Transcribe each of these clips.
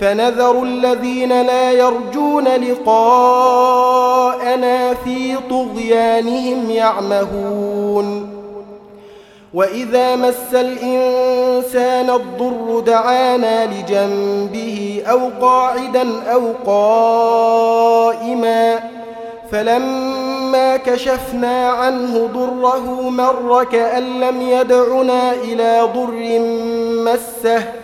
فنذر الذين لا يرجون لقاءنا في طغيانهم يعمهون. وإذا مس الإنسان الضر دعانا لجنبه أو قاعدا أو قائما فلما كشفنا عنه ضره مر كأن لم يدعنا إلى ضر مسه.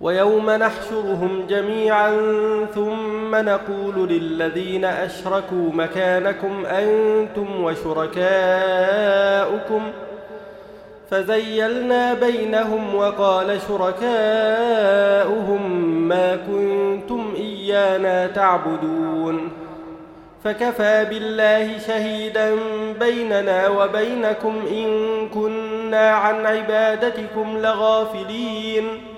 ويوم نحشرهم جميعا ثم نقول للذين أشركوا مكانكم أنتم وشركاؤكم فزيلنا بينهم وقال شركاؤهم ما كنتم إيانا تعبدون فكفى بالله شهيدا بيننا وبينكم إن كنا عن عبادتكم لغافلين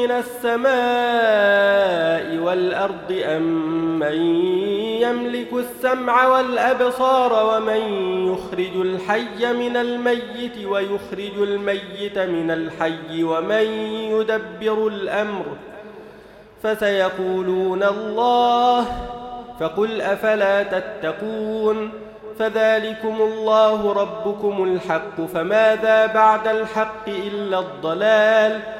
من السماء والأرض أم من يملك السمع والأبصار ومن يخرج الحي من الميت ويخرج الميت من الحي ومن يدبر الأمر فسيقولون الله فقل أفلا تتقون فذلكم الله ربكم الحق فماذا بعد الحق إلا الضلال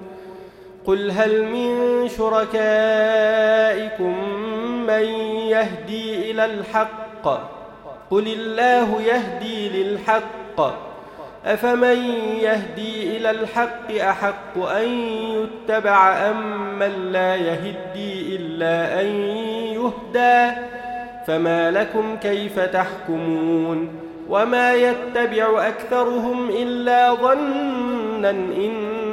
قل هل من شركائكم من يهدي إلى الحق؟ قل الله يهدي للحق. أفمن يهدي إلى الحق أحق أن يتبع أم من لا يهدي إلا أن يهدى؟ فما لكم كيف تحكمون؟ وما يتبع أكثرهم إلا ظنا إن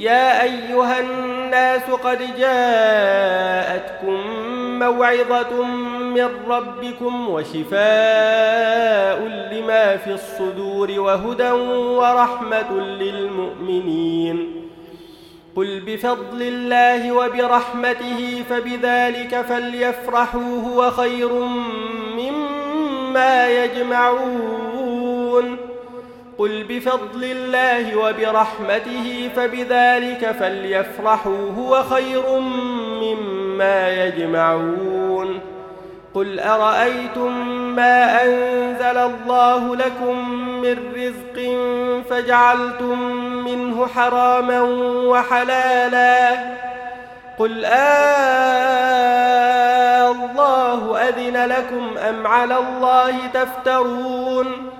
يا أيها الناس قد جاءتكم موعظة من ربكم وشفاء لما في الصدور وهدى ورحمة للمؤمنين. قل بفضل الله وبرحمته فبذلك فليفرحوا هو خير مما يجمعون. قل بفضل الله وبرحمته فبذلك فليفرحوا هو خير مما يجمعون. قل أرأيتم ما أنزل الله لكم من رزق فجعلتم منه حراما وحلالا؟ قل آه الله أذن لكم أم على الله تفترون؟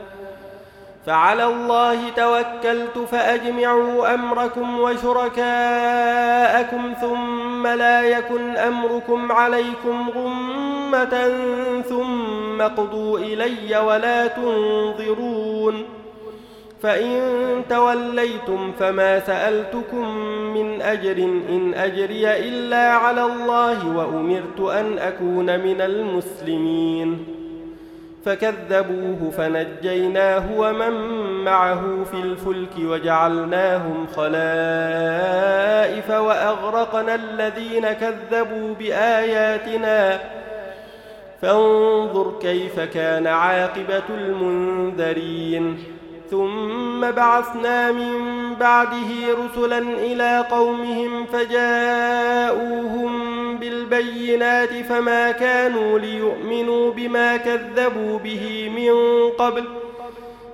فعلى الله توكلت فأجمعوا أمركم وشركاءكم ثم لا يكن أمركم عليكم غمة ثم اقضوا إلي ولا تنظرون فإن توليتم فما سألتكم من أجر إن أجري إلا على الله وأمرت أن أكون من المسلمين فكذبوه فنجيناه ومن معه في الفلك وجعلناهم خلائف وأغرقنا الذين كذبوا بآياتنا. فانظر كيف كان عاقبة المنذرين. ثم بعثنا من بعده رسلا إلى قومهم فجاءوهم بالبينات فما كانوا ليؤمنوا بما كذبوا به من قبل.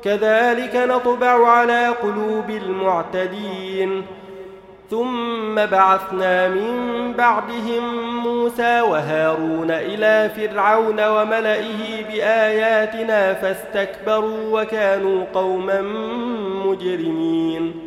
كذلك نطبع على قلوب المعتدين. ثم بعثنا من بعدهم موسى وهارون إلى فرعون وملئه بآياتنا فاستكبروا وكانوا قوما مجرمين.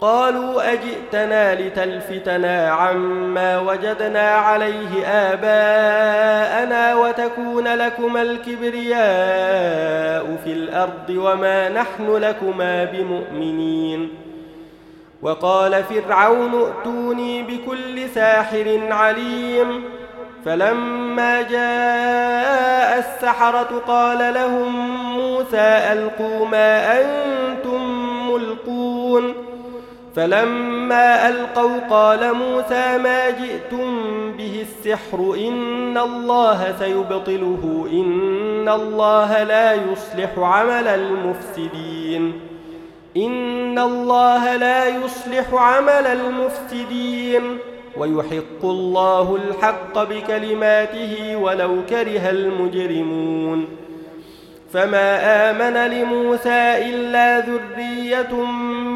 قالوا أجئتنا لتلفتنا عما وجدنا عليه آباءنا وتكون لكما الكبرياء في الأرض وما نحن لكما بمؤمنين. وقال فرعون ائتوني بكل ساحر عليم. فلما جاء السحرة قال لهم موسى ألقوا ما أنتم ملقون. فلما ألقوا قال موسى ما جئتم به السحر إن الله سيبطله إن الله لا يصلح عمل المفسدين إن الله لا يصلح عمل المفسدين ويحق الله الحق بكلماته ولو كره المجرمون. فما آمن لموسى إلا ذرية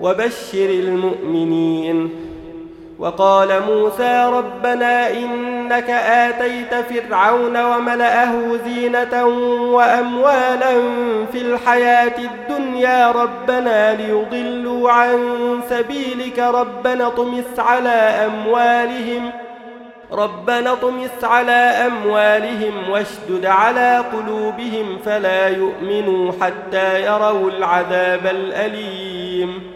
وبشر المؤمنين. وقال موسى ربنا إنك آتيت فرعون وملأه زينة وأموالا في الحياة الدنيا. ربنا ليضلوا عن سبيلك. ربنا طمس على أموالهم. ربنا اطمس على أموالهم واشدد على قلوبهم. فلا يؤمنوا حتى يروا العذاب الأليم.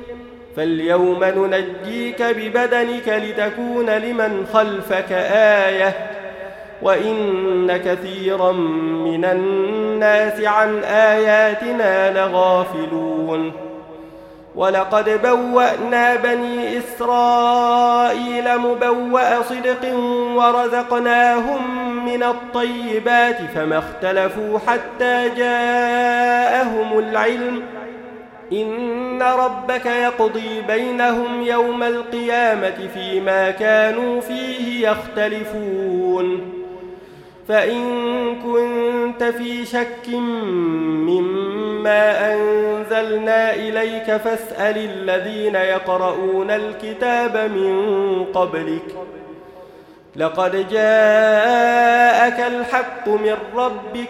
فاليوم ننجيك ببدنك لتكون لمن خلفك آية. وإن كثيرا من الناس عن آياتنا لغافلون. ولقد بوأنا بني إسرائيل مبوأ صدق ورزقناهم من الطيبات فما اختلفوا حتى جاءهم العلم. إن ربك يقضي بينهم يوم القيامة فيما كانوا فيه يختلفون. فإن كنت في شك مما أنزلنا إليك فاسأل الذين يقرؤون الكتاب من قبلك. لقد جاءك الحق من ربك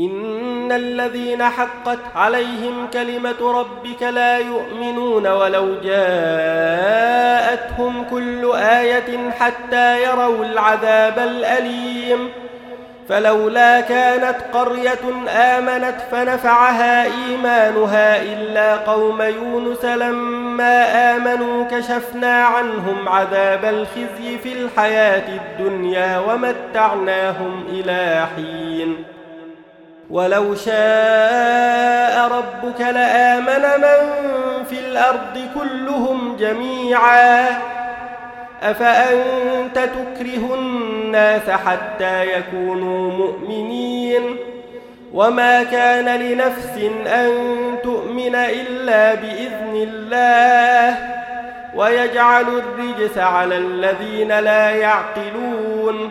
إن الذين حقت عليهم كلمة ربك لا يؤمنون ولو جاءتهم كل آية حتى يروا العذاب الأليم فلولا كانت قرية آمنت فنفعها إيمانها إلا قوم يونس لما آمنوا كشفنا عنهم عذاب الخزي في الحياة الدنيا ومتعناهم إلى حين ولو شاء ربك لآمن من في الأرض كلهم جميعا أفأنت تكره الناس حتى يكونوا مؤمنين وما كان لنفس أن تؤمن إلا بإذن الله ويجعل الرجس على الذين لا يعقلون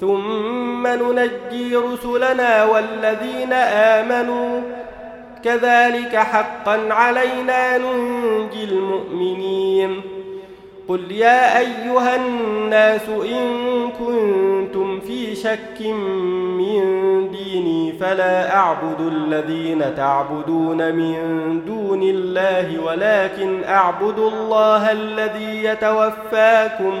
ثم ننجي رسلنا والذين آمنوا. كذلك حقا علينا ننجي المؤمنين. قل يا أيها الناس إن كنتم في شك من ديني فلا أعبد الذين تعبدون من دون الله ولكن أعبد الله الذي يتوفاكم.